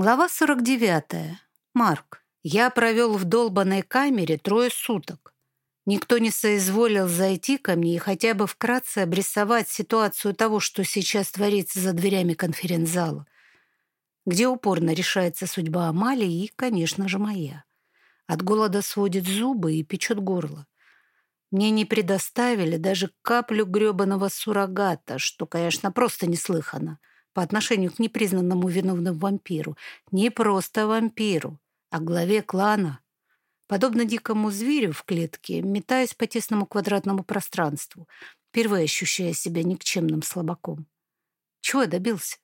Глава 49. Марк. Я провел в долбанной камере трое суток. Никто не соизволил зайти ко мне и хотя бы вкратце обрисовать ситуацию того, что сейчас творится за дверями конференц-зала, где упорно решается судьба Амалии и, конечно же, моя. От голода сводит зубы и печет горло. Мне не предоставили даже каплю грёбаного суррогата, что, конечно, просто неслыханно по отношению к непризнанному виновному вампиру. Не просто вампиру, а главе клана. Подобно дикому зверю в клетке, метаясь по тесному квадратному пространству, впервые ощущая себя никчемным слабаком. Чего добился?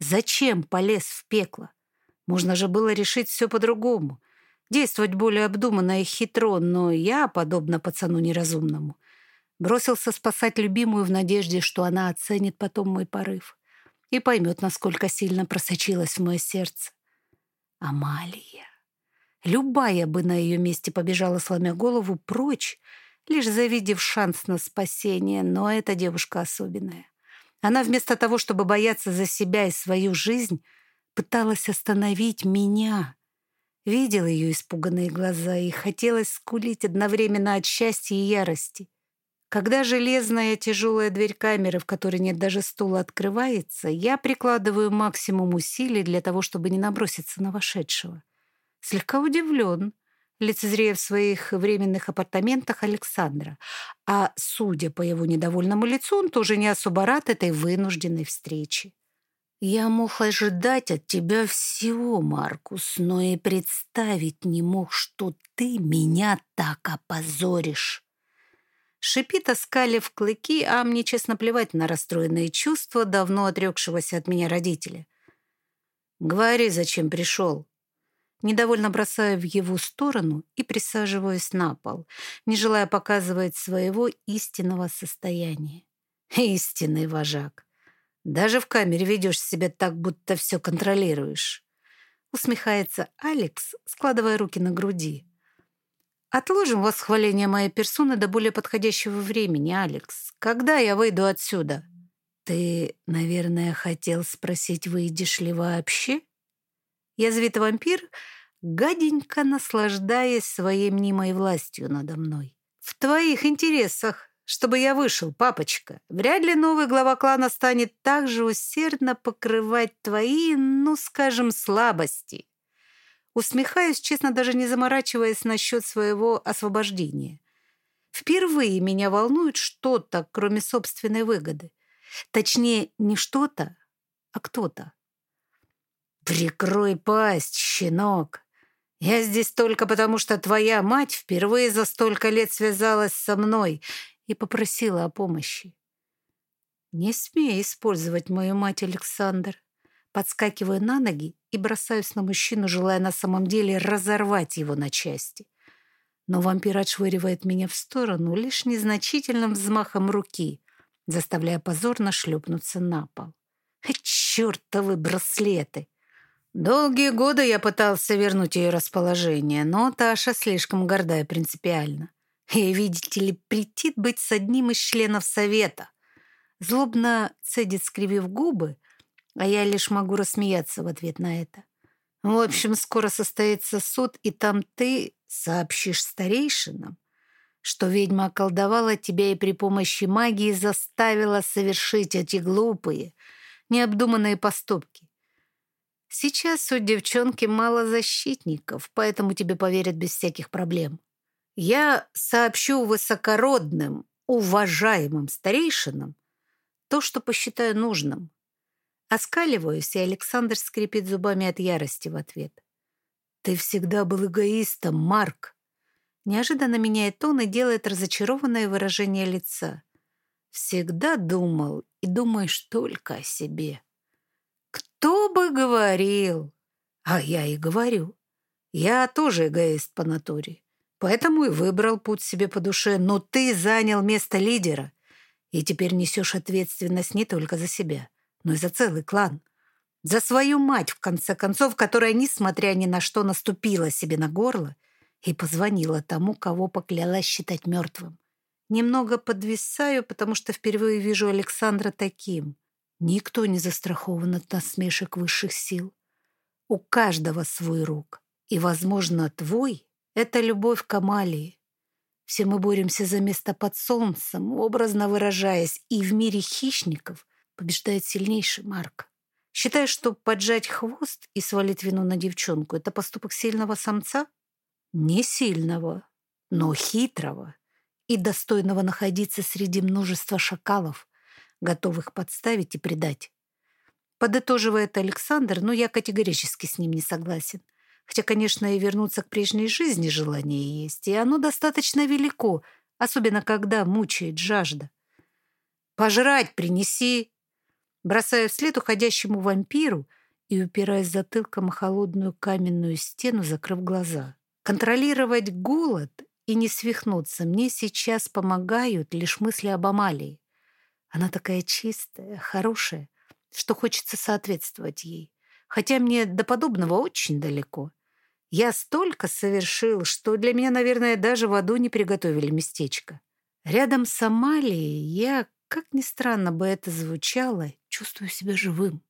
Зачем полез в пекло? Можно же было решить все по-другому. Действовать более обдуманно и хитро, но я, подобно пацану неразумному, бросился спасать любимую в надежде, что она оценит потом мой порыв и поймет, насколько сильно просочилась в мое сердце. Амалия. Любая бы на ее месте побежала, сломя голову, прочь, лишь завидев шанс на спасение, но эта девушка особенная. Она вместо того, чтобы бояться за себя и свою жизнь, пыталась остановить меня. Видел ее испуганные глаза и хотелось скулить одновременно от счастья и ярости. Когда железная тяжелая дверь камеры, в которой нет даже стула, открывается, я прикладываю максимум усилий для того, чтобы не наброситься на вошедшего. Слегка удивлен, лицезрея в своих временных апартаментах Александра. А, судя по его недовольному лицу, он тоже не особо рад этой вынужденной встрече. «Я мог ожидать от тебя всего, Маркус, но и представить не мог, что ты меня так опозоришь». Шипит, оскалив клыки, а мне, честно, плевать на расстроенные чувства давно отрекшегося от меня родителя. «Говори, зачем пришел?» Недовольно бросаю в его сторону и присаживаюсь на пол, не желая показывать своего истинного состояния. Истинный вожак. Даже в камере ведешь себя так, будто все контролируешь. Усмехается Алекс, складывая руки на груди. Отложим восхваление моей персоны до более подходящего времени, Алекс. Когда я выйду отсюда? Ты, наверное, хотел спросить, выйдешь ли вообще? Язвит вампир, гаденько наслаждаясь своей мнимой властью надо мной. В твоих интересах, чтобы я вышел, папочка. Вряд ли новый глава клана станет так же усердно покрывать твои, ну, скажем, слабости. Усмехаюсь, честно, даже не заморачиваясь насчет своего освобождения. Впервые меня волнует что-то, кроме собственной выгоды. Точнее, не что-то, а кто-то. «Прикрой пасть, щенок! Я здесь только потому, что твоя мать впервые за столько лет связалась со мной и попросила о помощи. Не смей использовать мою мать, Александр. Подскакиваю на ноги и бросаюсь на мужчину, желая на самом деле разорвать его на части. Но вампир отшвыривает меня в сторону лишь незначительным взмахом руки, заставляя позорно шлепнуться на пол. Чёртовы браслеты! Долгие годы я пытался вернуть ее расположение, но Таша слишком горда и принципиальна. И, видите ли, претит быть с одним из членов совета. Злобно цедит, скривив губы, а я лишь могу рассмеяться в ответ на это. В общем, скоро состоится суд, и там ты сообщишь старейшинам, что ведьма околдовала тебя и при помощи магии заставила совершить эти глупые, необдуманные поступки. Сейчас у девчонки мало защитников, поэтому тебе поверят без всяких проблем. Я сообщу высокородным, уважаемым старейшинам то, что посчитаю нужным, Оскаливаюсь, и Александр скрипит зубами от ярости в ответ. «Ты всегда был эгоистом, Марк!» Неожиданно меняет тон и делает разочарованное выражение лица. «Всегда думал и думаешь только о себе». «Кто бы говорил?» «А я и говорю. Я тоже эгоист по натуре, поэтому и выбрал путь себе по душе, но ты занял место лидера и теперь несешь ответственность не только за себя, но и за целый клан. За свою мать, в конце концов, которая, несмотря ни на что, наступила себе на горло и позвонила тому, кого поклялась считать мертвым. Немного подвисаю, потому что впервые вижу Александра таким. Никто не застрахован от насмешек высших сил. У каждого свой рок. И, возможно, твой — это любовь к Амалии. Все мы боремся за место под солнцем, образно выражаясь, и в мире хищников побеждает сильнейший Марк. Считаешь, что поджать хвост и свалить вину на девчонку — это поступок сильного самца? Не сильного, но хитрого и достойного находиться среди множества шакалов, готовых подставить и предать. Подытоживает Александр, но я категорически с ним не согласен. Хотя, конечно, и вернуться к прежней жизни желание есть, и оно достаточно велико, особенно когда мучает жажда. «Пожрать принеси!» Бросая вслед уходящему вампиру и упираясь затылком о холодную каменную стену, закрыв глаза. Контролировать голод и не свихнуться мне сейчас помогают лишь мысли об Амалии. Она такая чистая, хорошая, что хочется соответствовать ей. Хотя мне до подобного очень далеко. Я столько совершил, что для меня, наверное, даже в аду не приготовили местечко. Рядом с Амалией я, как ни странно бы это звучало, чувствую себя живым.